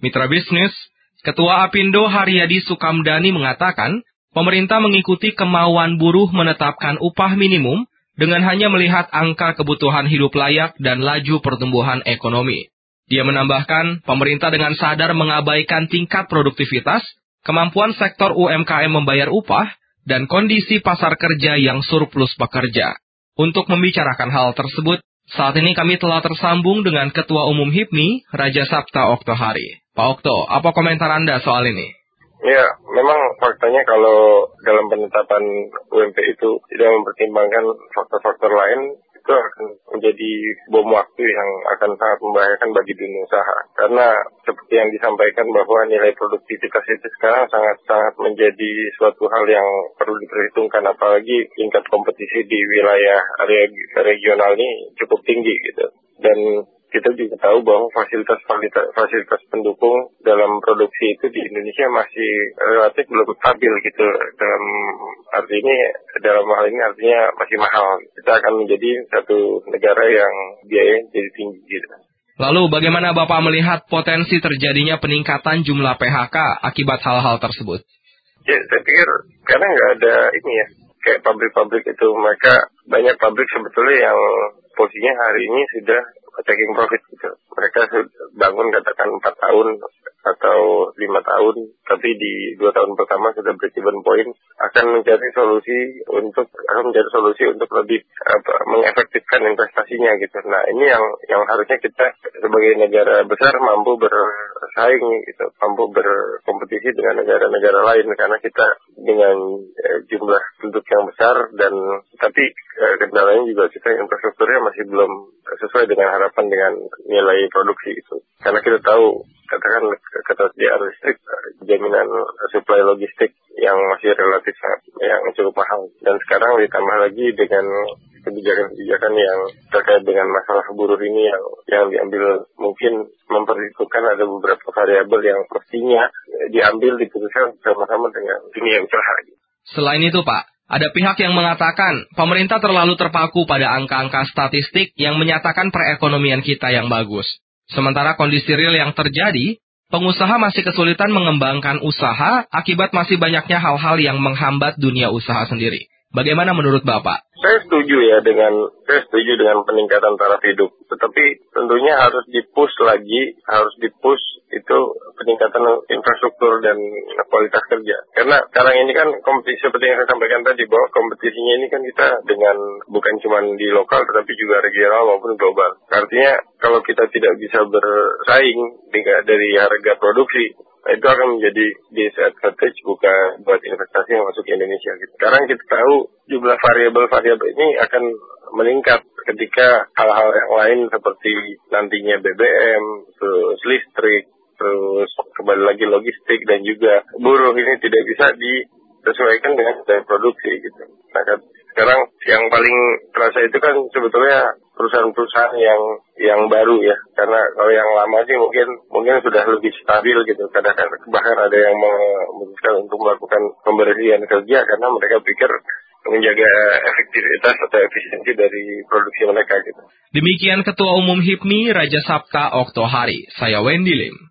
Mitra bisnis, Ketua Apindo Haryadi Sukamdani mengatakan, pemerintah mengikuti kemauan buruh menetapkan upah minimum dengan hanya melihat angka kebutuhan hidup layak dan laju pertumbuhan ekonomi. Dia menambahkan, pemerintah dengan sadar mengabaikan tingkat produktivitas, kemampuan sektor UMKM membayar upah, dan kondisi pasar kerja yang surplus pekerja. Untuk membicarakan hal tersebut, saat ini kami telah tersambung dengan Ketua Umum HIPMI, Raja Sabta Oktohari. Pak Okto, apa komentar Anda soal ini? Ya, memang faktanya kalau dalam penetapan UMP itu tidak mempertimbangkan faktor-faktor lain, itu akan menjadi bom waktu yang akan sangat membahayakan bagi dunia usaha. Karena seperti yang disampaikan bahwa nilai produktivitas itu sekarang sangat-sangat menjadi suatu hal yang perlu diperhitungkan, apalagi tingkat kompetisi di wilayah regional ini cukup tinggi gitu. Dan kita juga tahu bahwa fasilitas fasilitas pendukung dalam produksi itu di Indonesia masih relatif belum stabil gitu dalam arti ini dalam hal ini artinya masih mahal kita akan menjadi satu negara yang biaya jadi tinggi gitu. Lalu bagaimana Bapak melihat potensi terjadinya peningkatan jumlah PHK akibat hal-hal tersebut? Ya, saya pikir karena nggak ada ini ya, kayak pabrik-pabrik itu mereka banyak pabrik sebetulnya yang posisinya hari ini sudah taking profit gitu. Mereka bangun katakan empat tahun atau lima tahun, tapi di dua tahun pertama sudah break even point, akan mencari solusi untuk akan mencari solusi untuk lebih apa, mengefektifkan investasinya gitu. Nah ini yang yang harusnya kita sebagai negara besar mampu bersaing gitu, mampu berkompetisi dengan negara-negara lain karena kita dengan eh, jumlah penduduk yang besar dan tapi kendalanya juga kita infrastrukturnya masih belum sesuai dengan harapan dengan nilai produksi itu. Karena kita tahu katakan ketersediaan listrik, jaminan supply logistik yang masih relatif yang cukup mahal. Dan sekarang ditambah lagi dengan kebijakan-kebijakan yang terkait dengan masalah buruh ini yang yang diambil mungkin memperhitungkan ada beberapa variabel yang pastinya diambil diputuskan bersama-sama dengan dunia usaha. Selain itu Pak, ada pihak yang mengatakan pemerintah terlalu terpaku pada angka-angka statistik yang menyatakan perekonomian kita yang bagus. Sementara kondisi real yang terjadi, pengusaha masih kesulitan mengembangkan usaha akibat masih banyaknya hal-hal yang menghambat dunia usaha sendiri. Bagaimana menurut Bapak? Saya setuju ya dengan saya setuju dengan peningkatan taraf hidup, tetapi tentunya harus dipus lagi, harus dipus itu peningkatan infrastruktur dan kualitas kerja. Karena sekarang ini kan kompetisi seperti yang saya sampaikan tadi bahwa kompetisinya ini kan kita dengan bukan cuma di lokal tetapi juga regional maupun global. Artinya kalau kita tidak bisa bersaing dari harga produksi itu akan menjadi disadvantage bukan buat investasi yang masuk ke Indonesia. Gitu. Sekarang kita tahu jumlah variabel-variabel ini akan meningkat ketika hal-hal yang lain seperti nantinya BBM, terus listrik, terus kembali lagi logistik dan juga buruh ini tidak bisa disesuaikan dengan daya produksi gitu. Nah, kan sekarang yang paling terasa itu kan sebetulnya perusahaan-perusahaan yang yang baru ya karena kalau yang lama sih mungkin mungkin sudah lebih stabil gitu kadang-kadang bahkan ada yang memutuskan untuk melakukan pemberhentian kerja karena mereka pikir menjaga efektivitas atau efisiensi dari produksi mereka gitu. Demikian Ketua Umum HIPMI Raja Sabta Oktohari. Saya Wendy Lim.